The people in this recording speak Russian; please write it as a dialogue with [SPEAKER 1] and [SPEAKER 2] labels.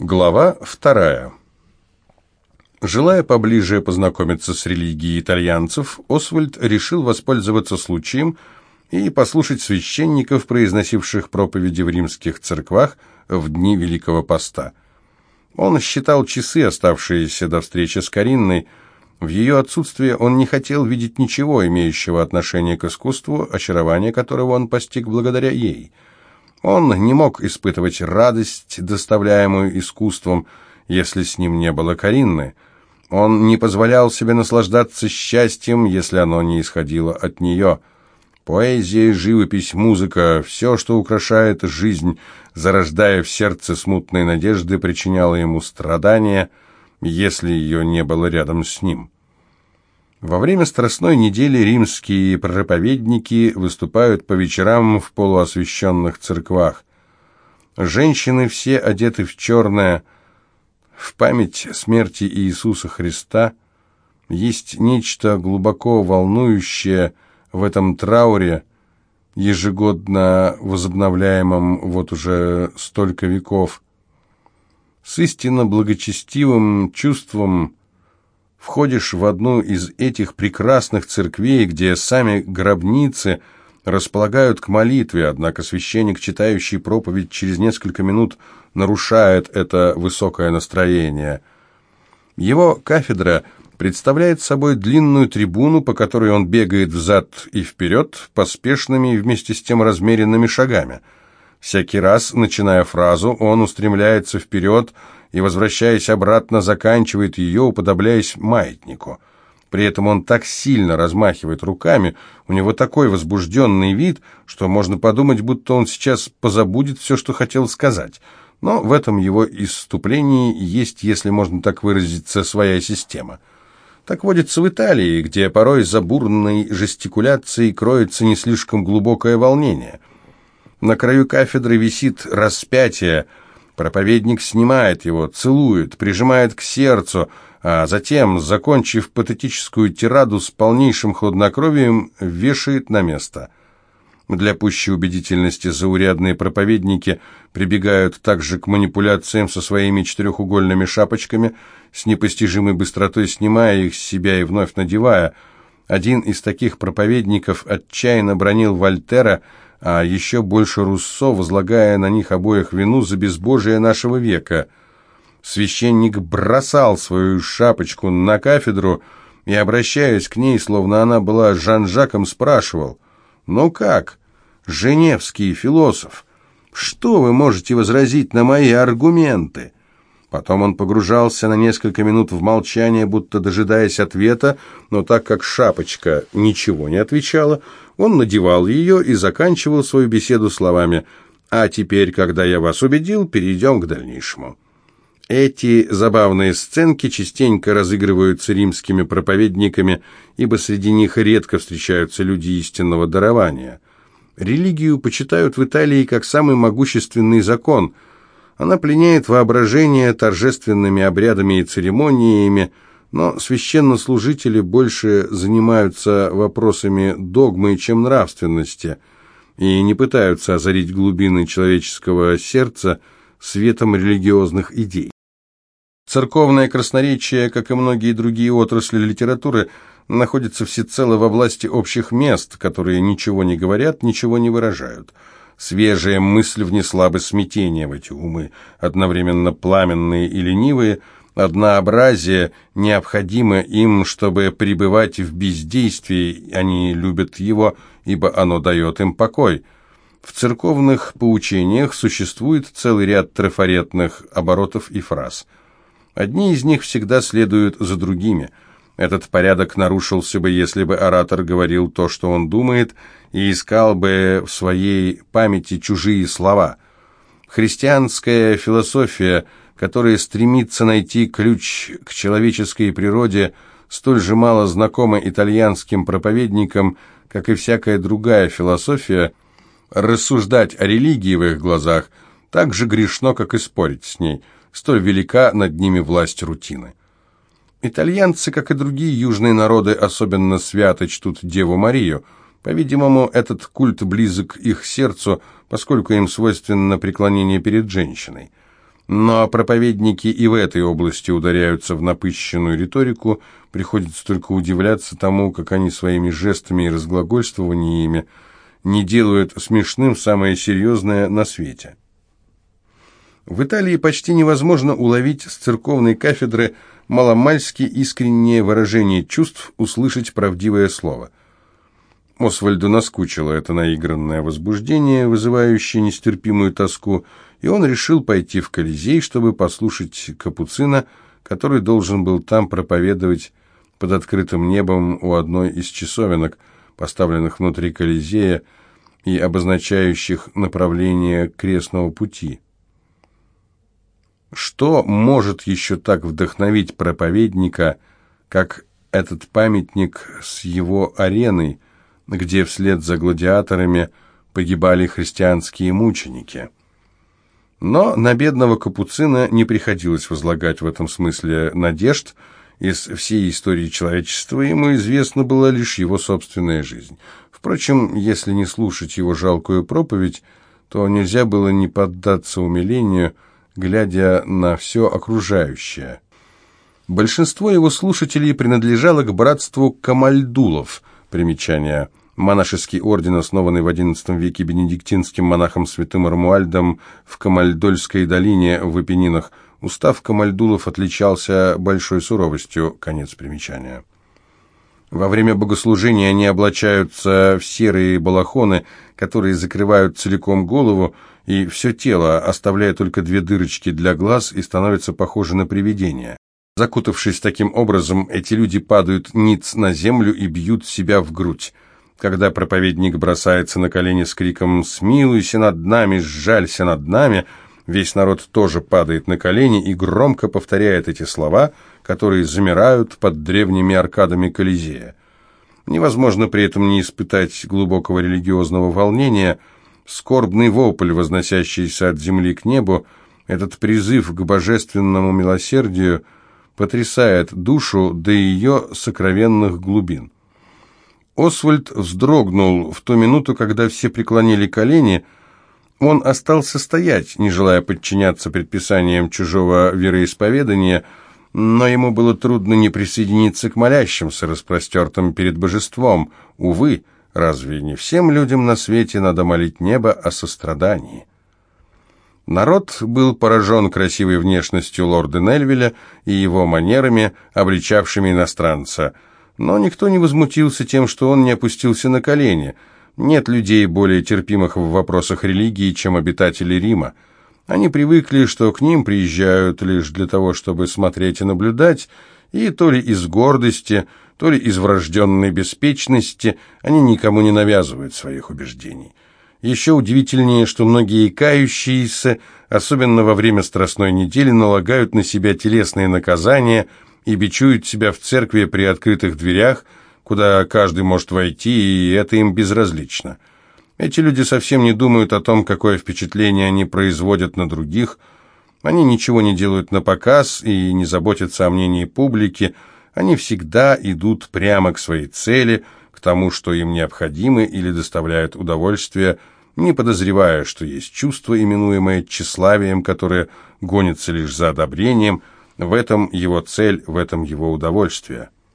[SPEAKER 1] Глава вторая. Желая поближе познакомиться с религией итальянцев, Освальд решил воспользоваться случаем и послушать священников, произносивших проповеди в римских церквах в дни Великого Поста. Он считал часы, оставшиеся до встречи с Каринной. В ее отсутствие он не хотел видеть ничего, имеющего отношение к искусству, очарование которого он постиг благодаря ей – он не мог испытывать радость, доставляемую искусством, если с ним не было Каринны. Он не позволял себе наслаждаться счастьем, если оно не исходило от нее. Поэзия, живопись, музыка, все, что украшает жизнь, зарождая в сердце смутной надежды, причиняло ему страдания, если ее не было рядом с ним. Во время Страстной недели римские проповедники выступают по вечерам в полуосвященных церквах. Женщины все одеты в черное. В память смерти Иисуса Христа есть нечто глубоко волнующее в этом трауре, ежегодно возобновляемом вот уже столько веков. С истинно благочестивым чувством входишь в одну из этих прекрасных церквей, где сами гробницы располагают к молитве, однако священник, читающий проповедь, через несколько минут нарушает это высокое настроение. Его кафедра представляет собой длинную трибуну, по которой он бегает взад и вперед поспешными и вместе с тем размеренными шагами. Всякий раз, начиная фразу, он устремляется вперед, и, возвращаясь обратно, заканчивает ее, уподобляясь маятнику. При этом он так сильно размахивает руками, у него такой возбужденный вид, что можно подумать, будто он сейчас позабудет все, что хотел сказать. Но в этом его исступлении есть, если можно так выразиться, своя система. Так водится в Италии, где порой за бурной жестикуляцией кроется не слишком глубокое волнение. На краю кафедры висит распятие – Проповедник снимает его, целует, прижимает к сердцу, а затем, закончив патетическую тираду с полнейшим хладнокровием, вешает на место. Для пущей убедительности заурядные проповедники прибегают также к манипуляциям со своими четырехугольными шапочками, с непостижимой быстротой снимая их с себя и вновь надевая. Один из таких проповедников отчаянно бронил Вольтера, а еще больше Руссо, возлагая на них обоих вину за безбожие нашего века. Священник бросал свою шапочку на кафедру и, обращаясь к ней, словно она была Жан-Жаком, спрашивал, «Ну как, женевский философ, что вы можете возразить на мои аргументы?» Потом он погружался на несколько минут в молчание, будто дожидаясь ответа, но так как шапочка ничего не отвечала, он надевал ее и заканчивал свою беседу словами «А теперь, когда я вас убедил, перейдем к дальнейшему». Эти забавные сценки частенько разыгрываются римскими проповедниками, ибо среди них редко встречаются люди истинного дарования. Религию почитают в Италии как самый могущественный закон – она пленяет воображение торжественными обрядами и церемониями, но священнослужители больше занимаются вопросами догмы, чем нравственности, и не пытаются озарить глубины человеческого сердца светом религиозных идей. Церковное красноречие, как и многие другие отрасли литературы, находится всецело во власти общих мест, которые ничего не говорят, ничего не выражают – Свежая мысль внесла бы смятение в эти умы, одновременно пламенные и ленивые, однообразие необходимо им, чтобы пребывать в бездействии, они любят его, ибо оно дает им покой. В церковных поучениях существует целый ряд трафаретных оборотов и фраз. Одни из них всегда следуют за другими – этот порядок нарушился бы, если бы оратор говорил то, что он думает, и искал бы в своей памяти чужие слова. Христианская философия, которая стремится найти ключ к человеческой природе, столь же мало знакома итальянским проповедникам, как и всякая другая философия, рассуждать о религии в их глазах так же грешно, как и спорить с ней, столь велика над ними власть рутины. Итальянцы, как и другие южные народы, особенно свято чтут Деву Марию. По-видимому, этот культ близок их сердцу, поскольку им свойственно преклонение перед женщиной. Но проповедники и в этой области ударяются в напыщенную риторику, приходится только удивляться тому, как они своими жестами и разглагольствованиями не делают смешным самое серьезное на свете. В Италии почти невозможно уловить с церковной кафедры маломальски искреннее выражение чувств, услышать правдивое слово. Освальду наскучило это наигранное возбуждение, вызывающее нестерпимую тоску, и он решил пойти в Колизей, чтобы послушать Капуцина, который должен был там проповедовать под открытым небом у одной из часовенок, поставленных внутри Колизея и обозначающих направление крестного пути. Что может еще так вдохновить проповедника, как этот памятник с его ареной, где вслед за гладиаторами погибали христианские мученики? Но на бедного капуцина не приходилось возлагать в этом смысле надежд. Из всей истории человечества ему известна была лишь его собственная жизнь. Впрочем, если не слушать его жалкую проповедь, то нельзя было не поддаться умилению – глядя на все окружающее. Большинство его слушателей принадлежало к братству Камальдулов, примечание монашеский орден, основанный в XI веке бенедиктинским монахом святым Армуальдом в Камальдольской долине в Апеннинах. Устав Камальдулов отличался большой суровостью, конец примечания. Во время богослужения они облачаются в серые балахоны, которые закрывают целиком голову, и все тело, оставляя только две дырочки для глаз, и становится похоже на привидение. Закутавшись таким образом, эти люди падают ниц на землю и бьют себя в грудь. Когда проповедник бросается на колени с криком «Смилуйся над нами, сжалься над нами», весь народ тоже падает на колени и громко повторяет эти слова, которые замирают под древними аркадами Колизея. Невозможно при этом не испытать глубокого религиозного волнения – скорбный вопль, возносящийся от земли к небу, этот призыв к божественному милосердию потрясает душу до ее сокровенных глубин. Освальд вздрогнул в ту минуту, когда все преклонили колени. Он остался стоять, не желая подчиняться предписаниям чужого вероисповедания, но ему было трудно не присоединиться к молящимся, распростертым перед божеством. Увы, — Разве не всем людям на свете надо молить небо о сострадании? Народ был поражен красивой внешностью лорда Нельвеля и его манерами, обличавшими иностранца. Но никто не возмутился тем, что он не опустился на колени. Нет людей более терпимых в вопросах религии, чем обитатели Рима. Они привыкли, что к ним приезжают лишь для того, чтобы смотреть и наблюдать, и то ли из гордости, то ли из врожденной беспечности, они никому не навязывают своих убеждений. Еще удивительнее, что многие кающиеся, особенно во время Страстной недели, налагают на себя телесные наказания и бичуют себя в церкви при открытых дверях, куда каждый может войти, и это им безразлично. Эти люди совсем не думают о том, какое впечатление они производят на других, они ничего не делают на показ и не заботятся о мнении публики, они всегда идут прямо к своей цели, к тому, что им необходимо или доставляет удовольствие, не подозревая, что есть чувство, именуемое тщеславием, которое гонится лишь за одобрением, в этом его цель, в этом его удовольствие.